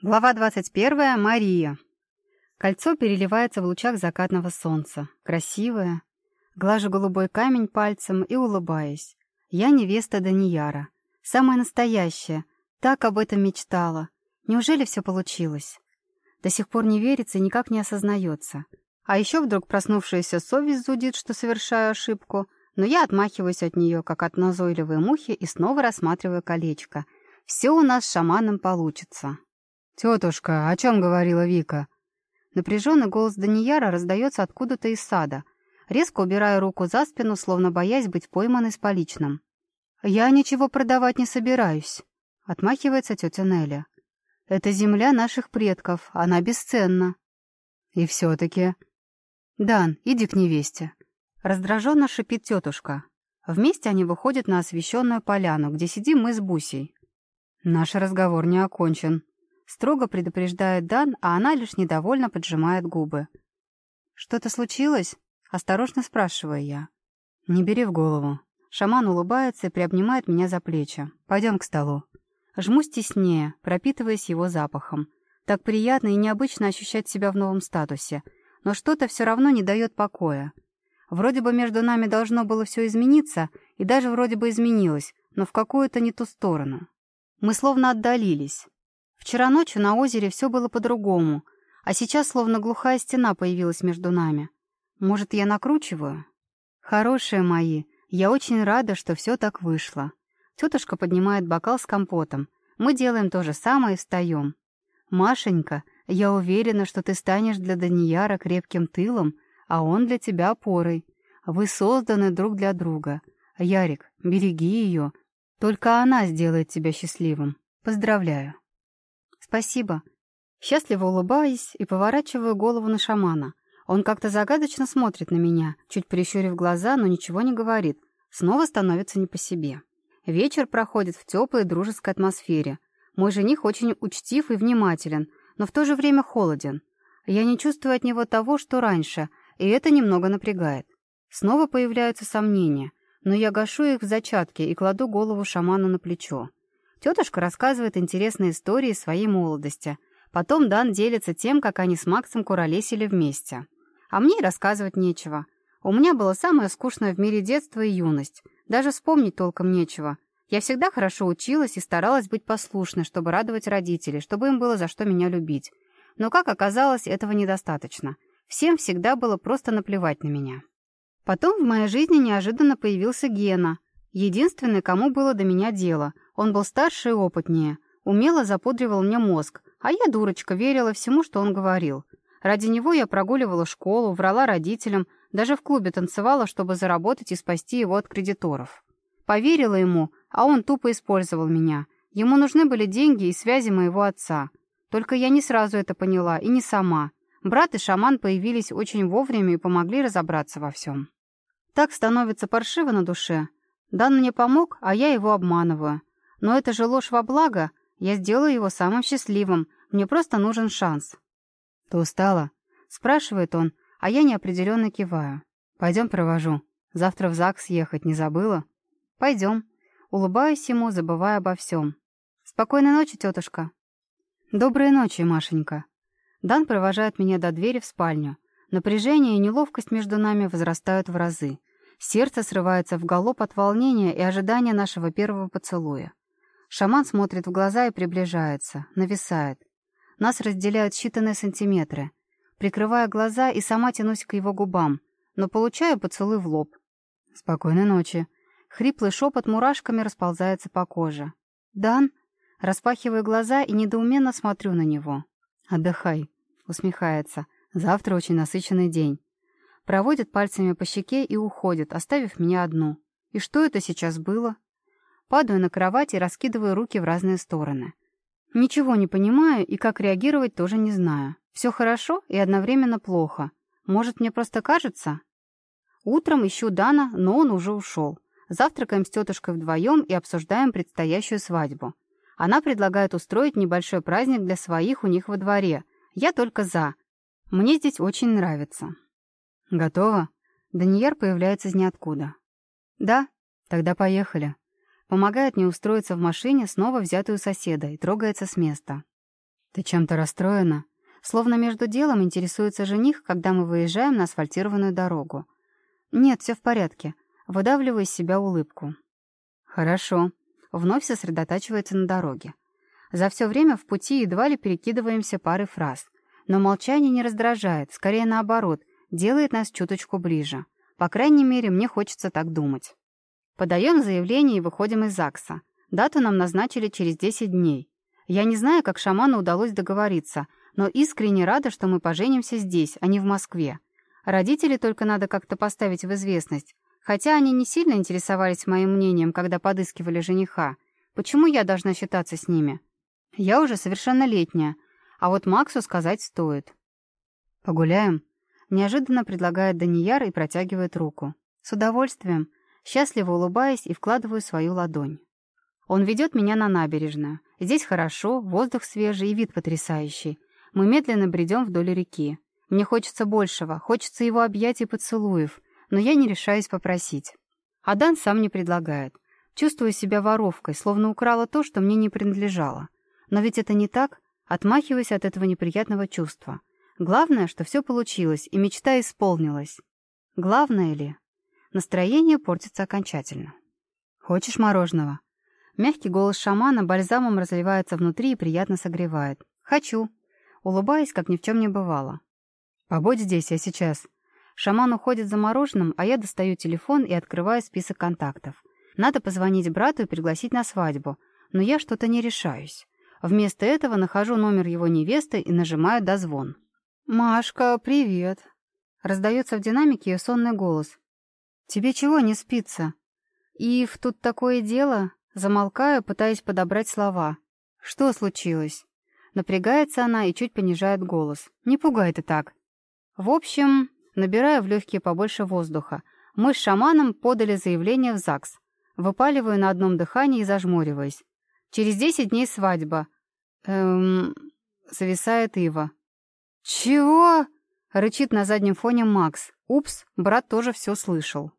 Глава 21. Мария. Кольцо переливается в лучах закатного солнца. Красивое. Глажу голубой камень пальцем и улыбаюсь. Я невеста Данияра. Самая настоящая. Так об этом мечтала. Неужели все получилось? До сих пор не верится и никак не осознается. А еще вдруг проснувшаяся совесть зудит, что совершаю ошибку, но я отмахиваюсь от нее, как от назойливой мухи, и снова рассматриваю колечко. Все у нас с шаманом получится. «Тетушка, о чем говорила Вика?» Напряженный голос Данияра раздается откуда-то из сада. Резко убираю руку за спину, словно боясь быть пойманной с поличным. «Я ничего продавать не собираюсь», — отмахивается тетя Неля. «Это земля наших предков, она бесценна». «И все-таки...» «Дан, иди к невесте». Раздраженно шипит тетушка. Вместе они выходят на освещенную поляну, где сидим мы с Бусей. «Наш разговор не окончен», Строго предупреждает Дан, а она лишь недовольно поджимает губы. «Что-то случилось?» — осторожно спрашиваю я. «Не бери в голову». Шаман улыбается и приобнимает меня за плечи. «Пойдем к столу». Жмусь теснее, пропитываясь его запахом. Так приятно и необычно ощущать себя в новом статусе. Но что-то все равно не дает покоя. Вроде бы между нами должно было все измениться, и даже вроде бы изменилось, но в какую-то не ту сторону. Мы словно отдалились. Вчера ночью на озере все было по-другому, а сейчас словно глухая стена появилась между нами. Может, я накручиваю? Хорошие мои, я очень рада, что все так вышло. Тетушка поднимает бокал с компотом. Мы делаем то же самое и встаем. Машенька, я уверена, что ты станешь для Данияра крепким тылом, а он для тебя опорой. Вы созданы друг для друга. Ярик, береги ее. Только она сделает тебя счастливым. Поздравляю. «Спасибо». Счастливо улыбаюсь и поворачиваю голову на шамана. Он как-то загадочно смотрит на меня, чуть прищурив глаза, но ничего не говорит. Снова становится не по себе. Вечер проходит в теплой дружеской атмосфере. Мой жених очень учтив и внимателен, но в то же время холоден. Я не чувствую от него того, что раньше, и это немного напрягает. Снова появляются сомнения, но я гашу их в зачатке и кладу голову шаману на плечо. Тетушка рассказывает интересные истории своей молодости. Потом Дан делится тем, как они с Максом куролесили вместе. А мне и рассказывать нечего. У меня было самое скучное в мире детство и юность. Даже вспомнить толком нечего. Я всегда хорошо училась и старалась быть послушной, чтобы радовать родителей, чтобы им было за что меня любить. Но, как оказалось, этого недостаточно. Всем всегда было просто наплевать на меня. Потом в моей жизни неожиданно появился Гена. Единственный, кому было до меня дело — он был старше и опытнее, умело запудривал мне мозг, а я, дурочка, верила всему, что он говорил. Ради него я прогуливала школу, врала родителям, даже в клубе танцевала, чтобы заработать и спасти его от кредиторов. Поверила ему, а он тупо использовал меня. Ему нужны были деньги и связи моего отца. Только я не сразу это поняла, и не сама. Брат и шаман появились очень вовремя и помогли разобраться во всем. Так становится паршиво на душе. Дан мне помог, а я его обманываю. Но это же ложь во благо. Я сделаю его самым счастливым. Мне просто нужен шанс. «Ты устала?» — спрашивает он, а я неопределенно киваю. «Пойдем провожу. Завтра в ЗАГС ехать не забыла?» «Пойдем». Улыбаюсь ему, забывая обо всем. «Спокойной ночи, тетушка». «Доброй ночи, Машенька». Дан провожает меня до двери в спальню. Напряжение и неловкость между нами возрастают в разы. Сердце срывается в галоп от волнения и ожидания нашего первого поцелуя. Шаман смотрит в глаза и приближается, нависает. Нас разделяют считанные сантиметры. Прикрывая глаза и сама тянусь к его губам, но получаю поцелуй в лоб. «Спокойной ночи». Хриплый шепот мурашками расползается по коже. «Дан?» Распахиваю глаза и недоуменно смотрю на него. «Отдыхай», — усмехается. «Завтра очень насыщенный день». Проводит пальцами по щеке и уходит, оставив меня одну. И что это сейчас было? Падаю на кровать и раскидываю руки в разные стороны. Ничего не понимаю и как реагировать тоже не знаю. Все хорошо и одновременно плохо. Может, мне просто кажется? Утром ищу Дана, но он уже ушел. Завтракаем с тетушкой вдвоем и обсуждаем предстоящую свадьбу. Она предлагает устроить небольшой праздник для своих у них во дворе. Я только за. Мне здесь очень нравится. Готово? Данияр появляется из ниоткуда. Да, тогда поехали. Помогает мне устроиться в машине, снова взятую соседа, и трогается с места. «Ты чем-то расстроена?» Словно между делом интересуется жених, когда мы выезжаем на асфальтированную дорогу. «Нет, все в порядке». Выдавливаю из себя улыбку. «Хорошо». Вновь сосредотачивается на дороге. За все время в пути едва ли перекидываемся парой фраз. Но молчание не раздражает, скорее наоборот, делает нас чуточку ближе. По крайней мере, мне хочется так думать. Подаем заявление и выходим из ЗАГСа. Дату нам назначили через 10 дней. Я не знаю, как шаману удалось договориться, но искренне рада, что мы поженимся здесь, а не в Москве. Родители только надо как-то поставить в известность, хотя они не сильно интересовались моим мнением, когда подыскивали жениха. Почему я должна считаться с ними? Я уже совершеннолетняя, а вот Максу сказать стоит. «Погуляем?» — неожиданно предлагает Данияр и протягивает руку. С удовольствием, счастливо улыбаясь и вкладываю свою ладонь. Он ведет меня на набережную. Здесь хорошо, воздух свежий и вид потрясающий. Мы медленно бредем вдоль реки. Мне хочется большего, хочется его объятий и поцелуев, но я не решаюсь попросить. Адан сам не предлагает. Чувствую себя воровкой, словно украла то, что мне не принадлежало. Но ведь это не так, отмахиваясь от этого неприятного чувства. Главное, что все получилось, и мечта исполнилась. Главное ли? Настроение портится окончательно. «Хочешь мороженого?» Мягкий голос шамана бальзамом разливается внутри и приятно согревает. «Хочу!» Улыбаясь, как ни в чем не бывало. «Побудь здесь, я сейчас». Шаман уходит за мороженым, а я достаю телефон и открываю список контактов. Надо позвонить брату и пригласить на свадьбу, но я что-то не решаюсь. Вместо этого нахожу номер его невесты и нажимаю «дозвон». «Машка, привет!» Раздается в динамике ее сонный голос. «Тебе чего не спится?» «Ив, тут такое дело...» Замолкаю, пытаясь подобрать слова. «Что случилось?» Напрягается она и чуть понижает голос. «Не пугай ты так». В общем, набирая в легкие побольше воздуха, мы с шаманом подали заявление в ЗАГС. Выпаливаю на одном дыхании и зажмуриваясь. Через десять дней свадьба. Эм... Зависает Ива. «Чего?» — рычит на заднем фоне Макс. «Упс, брат тоже все слышал».